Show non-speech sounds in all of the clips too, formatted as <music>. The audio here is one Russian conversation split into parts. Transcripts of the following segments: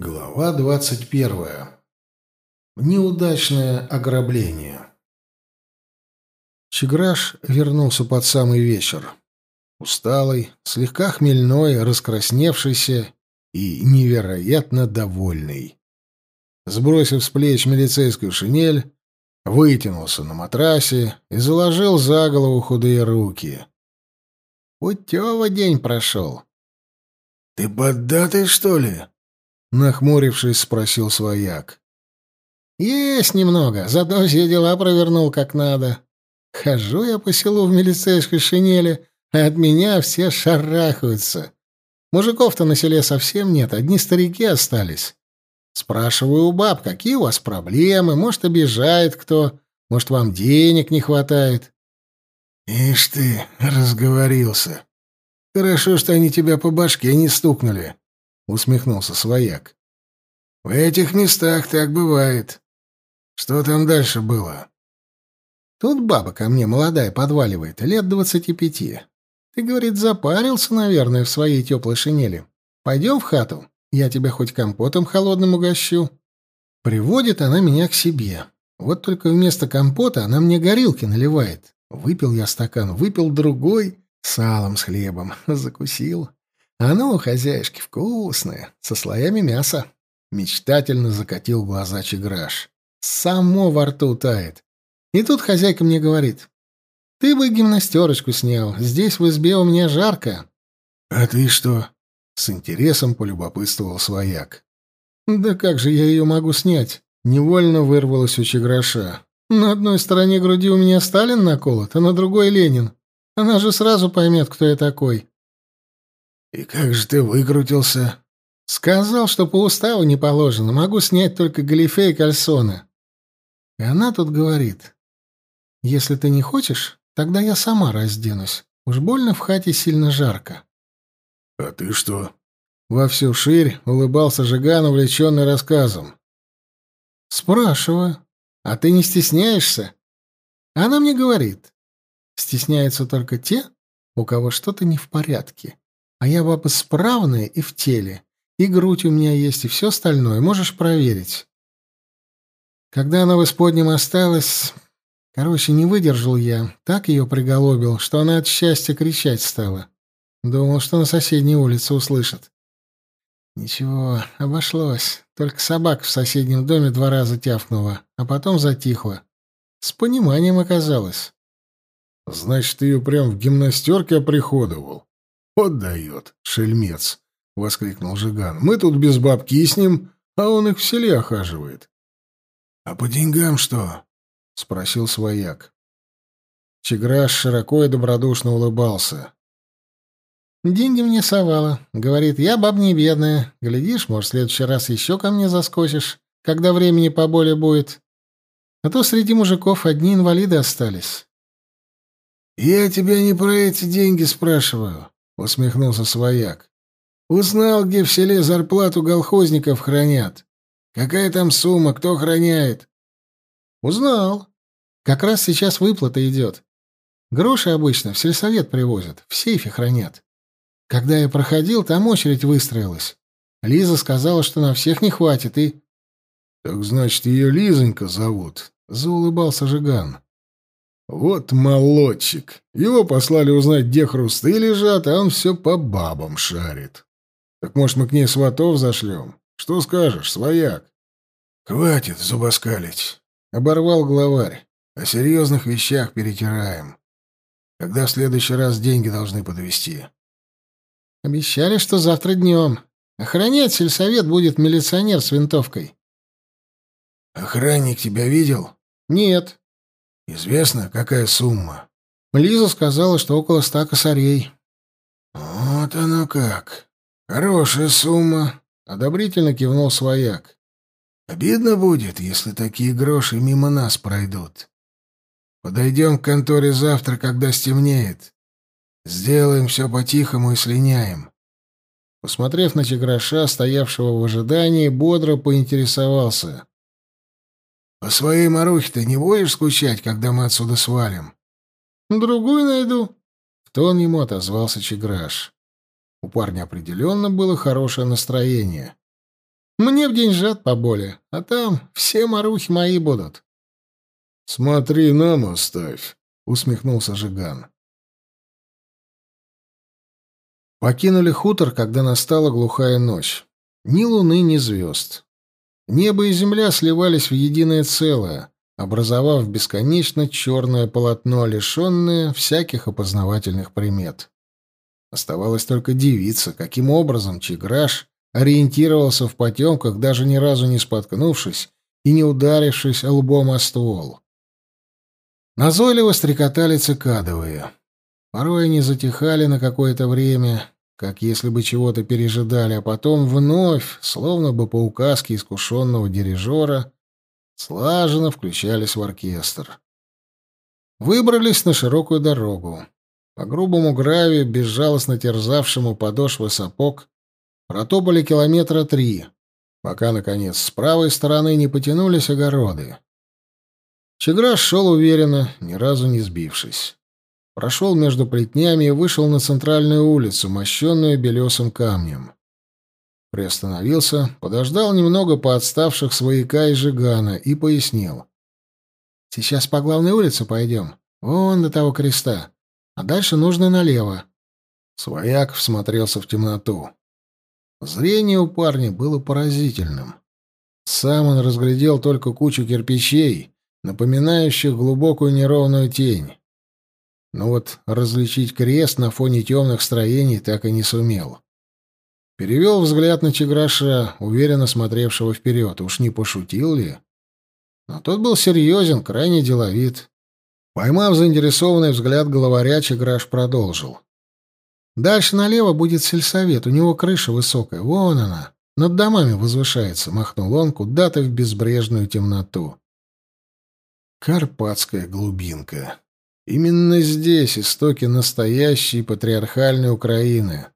Глава двадцать первая. Неудачное ограбление. Чеграш вернулся под самый вечер. Усталый, слегка хмельной, раскрасневшийся и невероятно довольный. Сбросив с плеч милицейскую шинель, вытянулся на матрасе и заложил за голову худые руки. Путёво день прошел. «Ты поддатый, что ли?» Нахмурившись, спросил свояк. «Есть немного, зато все дела провернул как надо. Хожу я по селу в милицейской шинели, а от меня все шарахаются. Мужиков-то на селе совсем нет, одни старики остались. Спрашиваю у баб, какие у вас проблемы, может, обижает кто, может, вам денег не хватает». «Ишь ты, разговорился. Хорошо, что они тебя по башке не стукнули усмехнулся свояк. В этих местах так бывает. Что там дальше было? Тут баба ко мне молодая подваливает, лет двадцати пяти. Ты, говорит, запарился, наверное, в своей теплой шинели. Пойдем в хату, я тебя хоть компотом холодным угощу. Приводит она меня к себе. Вот только вместо компота она мне горилки наливает. Выпил я стакан, выпил другой, салом с хлебом, <laughs> закусил. «Оно у хозяюшки вкусное, со слоями мяса». Мечтательно закатил глаза Чеграш. «Само во рту тает». И тут хозяйка мне говорит. «Ты бы гимнастерочку снял, здесь в избе у меня жарко». «А ты что?» — с интересом полюбопытствовал свояк. «Да как же я ее могу снять?» — невольно вырвалось у Чеграша. «На одной стороне груди у меня Сталин наколот, а на другой — Ленин. Она же сразу поймет, кто я такой». «И как же ты выкрутился?» «Сказал, что по уставу не положено, могу снять только галифе и кальсоны». И она тут говорит, «Если ты не хочешь, тогда я сама разденусь. Уж больно в хате сильно жарко». «А ты что?» Во всю ширь улыбался Жиган, увлеченный рассказом. «Спрашиваю, а ты не стесняешься?» Она мне говорит, «Стесняются только те, у кого что-то не в порядке. А я баба справная и в теле. И грудь у меня есть, и все остальное. Можешь проверить. Когда она в исподнем осталась... Короче, не выдержал я. Так ее приголобил, что она от счастья кричать стала. Думал, что на соседней улице услышат. Ничего, обошлось. Только собака в соседнем доме два раза тявкнула, а потом затихла. С пониманием оказалось. Значит, ее прям в гимнастерке оприходовал. «Вот дает, шельмец!» — воскликнул Жиган. «Мы тут без бабки с ним, а он их в селе охаживает». «А по деньгам что?» — спросил свояк. Чеграш широко и добродушно улыбался. «Деньги мне совала. Говорит, я баб не бедная. Глядишь, может, в следующий раз еще ко мне заскочишь, когда времени поболее будет. А то среди мужиков одни инвалиды остались». «Я тебя не про эти деньги спрашиваю усмехнулся свояк. Узнал, где в селе зарплату колхозников хранят. Какая там сумма, кто храняет? Узнал. Как раз сейчас выплата идет. Гроши обычно в сельсовет привозят, в сейфе хранят. Когда я проходил, там очередь выстроилась. Лиза сказала, что на всех не хватит, и... — Так значит, ее Лизонька зовут, — заулыбался Жиган. Вот молодчик. Его послали узнать, где хрусты лежат, а он все по бабам шарит. Так, может, мы к ней сватов зашлем? Что скажешь, свояк? Хватит зубоскалить. Оборвал главарь. О серьезных вещах перетираем. Когда в следующий раз деньги должны подвести? Обещали, что завтра днем. Охранять сельсовет будет милиционер с винтовкой. Охранник тебя видел? Нет. Известно, какая сумма? Лиза сказала, что около ста косарей. Вот оно как. Хорошая сумма, одобрительно кивнул свояк. Обидно будет, если такие гроши мимо нас пройдут. Подойдем к конторе завтра, когда стемнеет. Сделаем все по-тихому и слиняем. Посмотрев на Чеграша, стоявшего в ожидании, бодро поинтересовался. По своей Марухе ты не будешь скучать, когда мы отсюда свалим? Другую найду. В тон ему отозвался Чеграш. У парня определенно было хорошее настроение. Мне в деньжат поболее, а там все марухи мои будут. Смотри, нам оставь, усмехнулся Жиган. Покинули хутор, когда настала глухая ночь. Ни луны, ни звезд. Небо и земля сливались в единое целое, образовав бесконечно черное полотно, лишенное всяких опознавательных примет. Оставалось только дивиться, каким образом Чиграш ориентировался в потемках, даже ни разу не споткнувшись и не ударившись лбом о ствол. Назойливо стрекотали цикадовые. Порой они затихали на какое-то время, как если бы чего-то пережидали, а потом вновь, словно бы по указке искушенного дирижера, слаженно включались в оркестр. Выбрались на широкую дорогу. По грубому гравию, безжалостно терзавшему подошвы сапог, протопали километра три, пока, наконец, с правой стороны не потянулись огороды. Чеграш шел уверенно, ни разу не сбившись. Прошел между плетнями и вышел на центральную улицу, мощенную белесым камнем. Приостановился, подождал немного поотставших свояка и жигана и пояснил. «Сейчас по главной улице пойдем, вон до того креста, а дальше нужно налево». Свояк всмотрелся в темноту. Зрение у парня было поразительным. Сам он разглядел только кучу кирпичей, напоминающих глубокую неровную тень. Но вот различить крест на фоне темных строений так и не сумел. Перевел взгляд на Чеграша, уверенно смотревшего вперед. Уж не пошутил ли? Но тот был серьезен, крайне деловит. Поймав заинтересованный взгляд главаря, Чеграш продолжил. «Дальше налево будет сельсовет, у него крыша высокая, вон она, над домами возвышается», — махнул он куда-то в безбрежную темноту. Карпатская глубинка. Именно здесь истоки настоящей патриархальной Украины.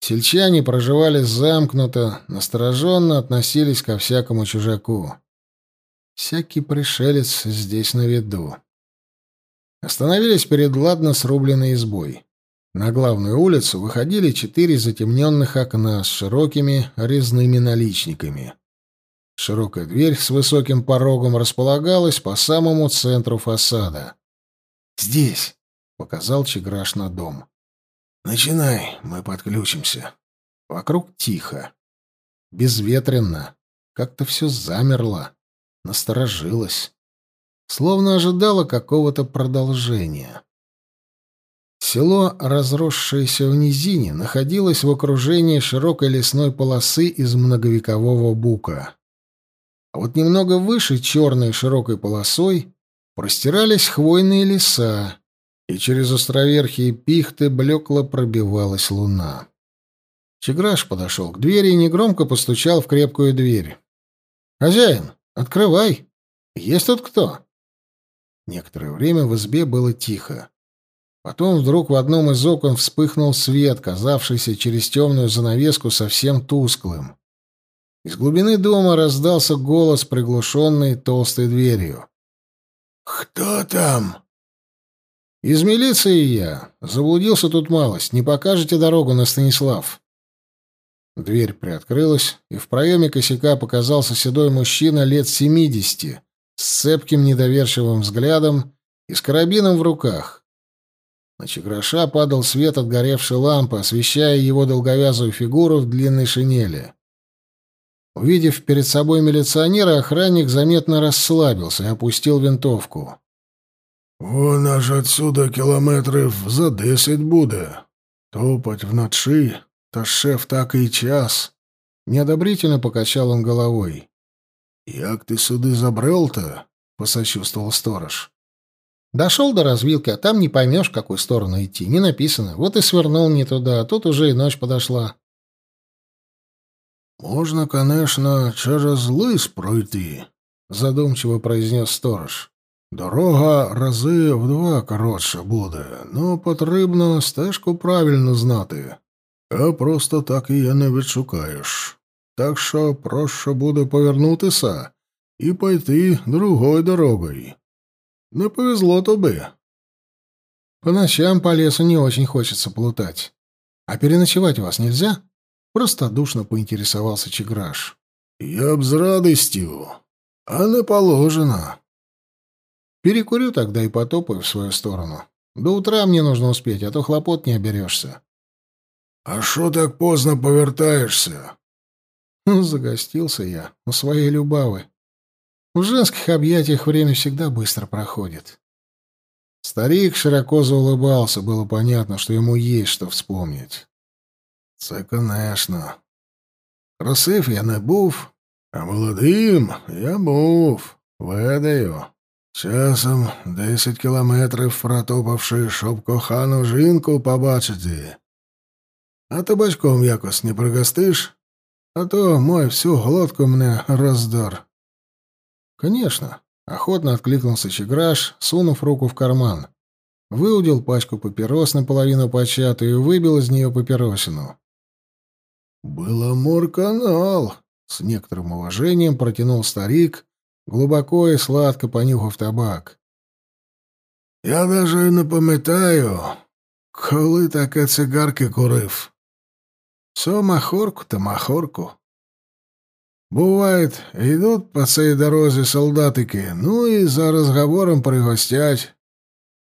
Сельчане проживали замкнуто, настороженно относились ко всякому чужаку. Всякий пришелец здесь на виду. Остановились перед ладно срубленной избой. На главную улицу выходили четыре затемненных окна с широкими резными наличниками. Широкая дверь с высоким порогом располагалась по самому центру фасада. «Здесь», — показал Чеграш на дом. «Начинай, мы подключимся». Вокруг тихо. Безветренно. Как-то все замерло. Насторожилось. Словно ожидало какого-то продолжения. Село, разросшееся в низине, находилось в окружении широкой лесной полосы из многовекового бука. А вот немного выше черной широкой полосой простирались хвойные леса, и через островерхие пихты блекло пробивалась луна. Чеграш подошел к двери и негромко постучал в крепкую дверь. «Хозяин, открывай! Есть тут кто?» Некоторое время в избе было тихо. Потом вдруг в одном из окон вспыхнул свет, казавшийся через темную занавеску совсем тусклым. Из глубины дома раздался голос, приглушенный толстой дверью. «Кто там?» «Из милиции я. Заблудился тут малость. Не покажете дорогу на Станислав?» Дверь приоткрылась, и в проеме косяка показался седой мужчина лет семидесяти, с цепким недоверчивым взглядом и с карабином в руках. На Чеграша падал свет от горевшей лампы, освещая его долговязую фигуру в длинной шинели. Увидев перед собой милиционера, охранник заметно расслабился и опустил винтовку. «Вон аж отсюда километрів за десять буде. Топать вночі, та шеф так и час». Неодобрительно покачал он головой. «Як ты сюди забрел-то?» — посочувствовал сторож. Дошел до развилки, а там не поймешь, в какую сторону идти. Не написано. Вот и свернул не туда, а тут уже и ночь подошла. «Можна, конечно, через лис пройти», — задумчиво произнес сторож. Дорога рази в два коротше буде, но потрібно стежку правильно знати, а просто так її не відшукаєш. Так що проще буде повернутися і пойти другою дорогою. Не повезло тобі. По ночам по лесу не очень хочется плутать. А переночевать у вас нельзя? Простодушно поинтересовался Чеграш. «Я б з радостью, а не положено». «Перекурю тогда и потопаю в свою сторону. До утра мне нужно успеть, а то хлопот не оберешься». «А шо так поздно повертаешься?» Ну, загостился я у своей Любавы. В женских объятиях время всегда быстро проходит. Старик широко заулыбался, было понятно, что ему есть что вспомнить. «Це, конечно. Просив я не був, а молодим я був, ведаю. Часом десять кілометрів протопавши, щоб кохану жінку побачити. А табачком якось не пригостиш, а то мой всю глотку мне раздор. Конечно, охотно откликнулся Чеграш, сунув руку в карман. Выудил пачку папирос наполовину початую и выбил из нее папиросину. «Беломор-канал!» — с некоторым уважением протянул старик, глубоко и сладко понюхав табак. «Я даже не пам'ятаю, коли таке цигарки курив. Все махорку-то махорку. Бывает, идут по цій дорозі солдатики, ну и за разговором пригостять.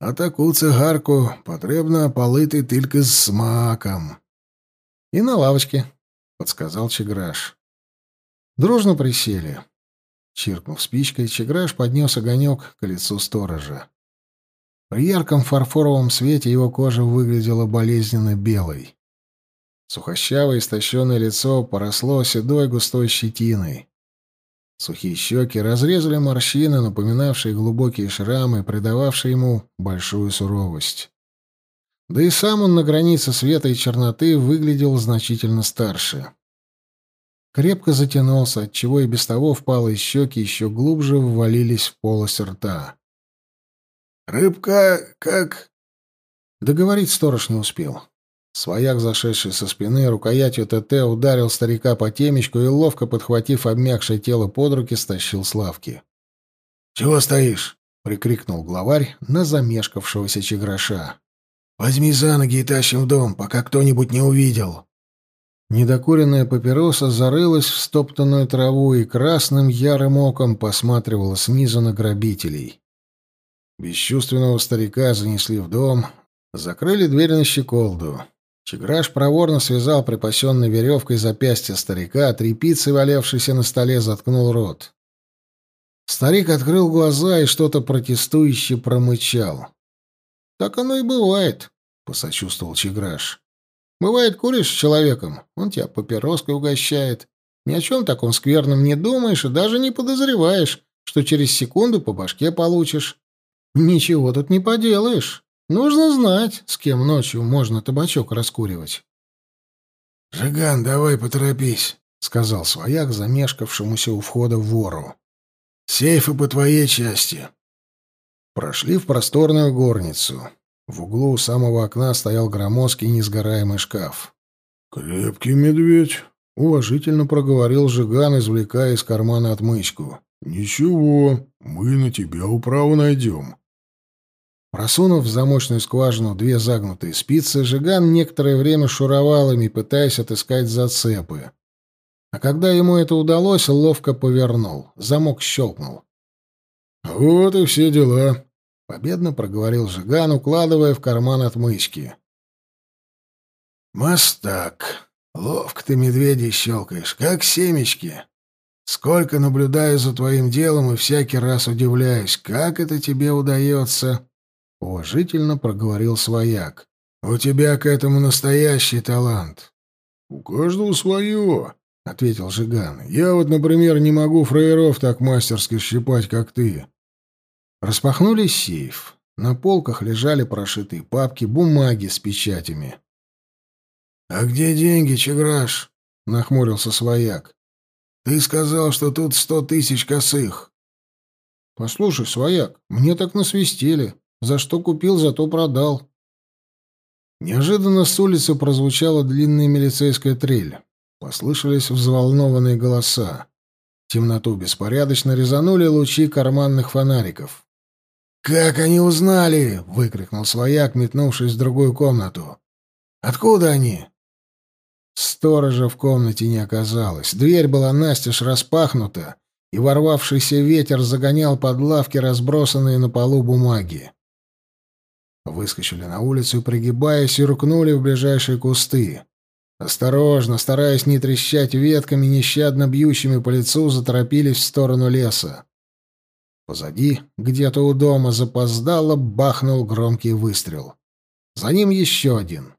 А таку цигарку потрібно палити тільки з смаком. «И на лавочке», — подсказал Чеграш. Дружно присели. Чиркнув спичкой, Чеграш поднес огонек к лицу сторожа. При ярком фарфоровом свете его кожа выглядела болезненно белой. Сухощавое истощенное лицо поросло седой густой щетиной. Сухие щеки разрезали морщины, напоминавшие глубокие шрамы, придававшие ему большую суровость. Да и сам он на границе света и черноты выглядел значительно старше. Крепко затянулся, отчего и без того впалые щеки еще глубже ввалились в полость рта. «Рыбка как...» Договорить сторож не успел. Свояк, зашедший со спины, рукоятью ТТ ударил старика по темечку и, ловко подхватив обмякшее тело под руки, стащил с лавки. «Чего стоишь?» — прикрикнул главарь на замешкавшегося чеграша. «Возьми за ноги и тащим в дом, пока кто-нибудь не увидел». Недокуренная папироса зарылась в стоптанную траву и красным ярым оком посматривала снизу на грабителей. Бесчувственного старика занесли в дом, закрыли дверь на щеколду. Чеграш проворно связал припасенной веревкой запястье старика, а тряпицей, валявшейся на столе, заткнул рот. Старик открыл глаза и что-то протестующе промычал. «Так оно и бывает», — посочувствовал Чеграш. «Бывает, куришь с человеком, он тебя папироской угощает. Ни о чем таком скверном не думаешь и даже не подозреваешь, что через секунду по башке получишь. Ничего тут не поделаешь». Нужно знать, с кем ночью можно табачок раскуривать. «Жиган, давай поторопись», — сказал свояк, замешкавшемуся у входа вору. «Сейфы по твоей части». Прошли в просторную горницу. В углу у самого окна стоял громоздкий несгораемый шкаф. «Крепкий медведь», — уважительно проговорил Жиган, извлекая из кармана отмычку. «Ничего, мы на тебя управу найдем». Просунув в замочную скважину две загнутые спицы, Жиган некоторое время шуровал ими, пытаясь отыскать зацепы. А когда ему это удалось, ловко повернул. Замок щелкнул. «Вот и все дела», — победно проговорил Жиган, укладывая в карман отмычки. «Мастак, ловко ты медведей щелкаешь, как семечки. Сколько наблюдаю за твоим делом и всякий раз удивляюсь, как это тебе удается». — уважительно проговорил свояк. «У тебя к этому настоящий талант». «У каждого свое», — ответил Жиган. «Я вот, например, не могу фраеров так мастерски щипать, как ты». Распахнули сейф. На полках лежали прошитые папки, бумаги с печатями. «А где деньги, Чеграш?» — нахмурился свояк. «Ты сказал, что тут сто тысяч косых». «Послушай, свояк, мне так насвистели. За что купил, зато продал. Неожиданно с улицы прозвучала длинная милицейская трель. Послышались взволнованные голоса. Темноту беспорядочно резанули лучи карманных фонариков. «Как они узнали?» — выкрикнул свояк, метнувшись в другую комнату. «Откуда они?» Сторожа в комнате не оказалось. Дверь была настежь распахнута, и ворвавшийся ветер загонял под лавки разбросанные на полу бумаги. Выскочили на улицу, пригибаясь, и рукнули в ближайшие кусты. Осторожно, стараясь не трещать ветками, нещадно бьющими по лицу, заторопились в сторону леса. Позади, где-то у дома, запоздало, бахнул громкий выстрел. За ним еще один.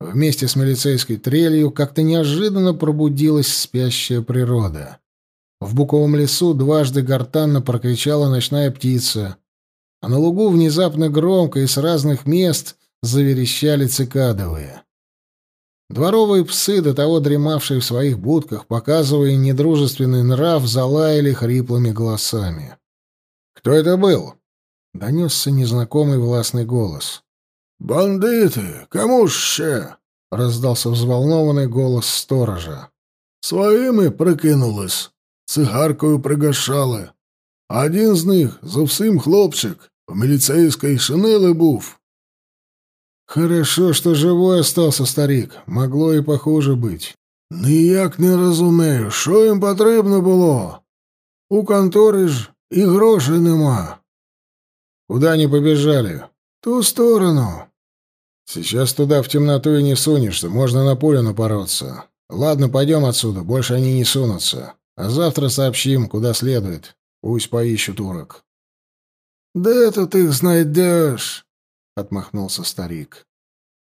Вместе с милицейской трелью как-то неожиданно пробудилась спящая природа. В буковом лесу дважды гортанно прокричала ночная птица, а на лугу внезапно громко и с разных мест заверещали цикадовые. Дворовые псы, до того дремавшие в своих будках, показывая недружественный нрав, залаяли хриплыми голосами. «Кто это был?» — донесся незнакомый властный голос. «Бандиты! Кому ж ще?» — раздался взволнованный голос сторожа. «Своїми прикинулись, цигаркою пригашали. Один з них зовсім хлопчик, в міліцейській шинели був. Хорошо, что живой остался старик. Могло и похуже быть. Ніяк не розумію, що їм потрібно було. У контори ж і грошей нема. Куда они побежали? Ту сторону. Сейчас туда в темноту и не сунешься, можно на пулю напороться. Ладно, пойдем отсюда, больше они не сунутся. А завтра сообщим, куда следует. Пусть поищут урок. «Да тут их знайдешь!» — отмахнулся старик.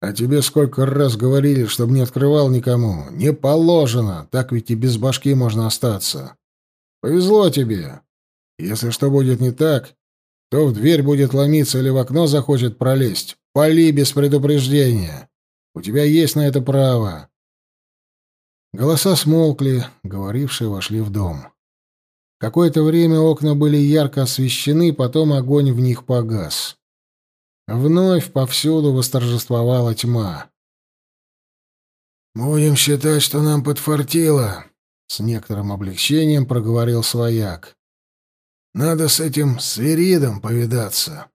«А тебе сколько раз говорили, чтобы не открывал никому? Не положено, так ведь и без башки можно остаться. Повезло тебе. Если что будет не так, то в дверь будет ломиться или в окно захочет пролезть. Пали без предупреждения. У тебя есть на это право». Голоса смолкли, говорившие вошли в дом. Какое-то время окна были ярко освещены, потом огонь в них погас. Вновь повсюду восторжествовала тьма. «Будем считать, что нам подфартило», — с некоторым облегчением проговорил свояк. «Надо с этим свиридом повидаться».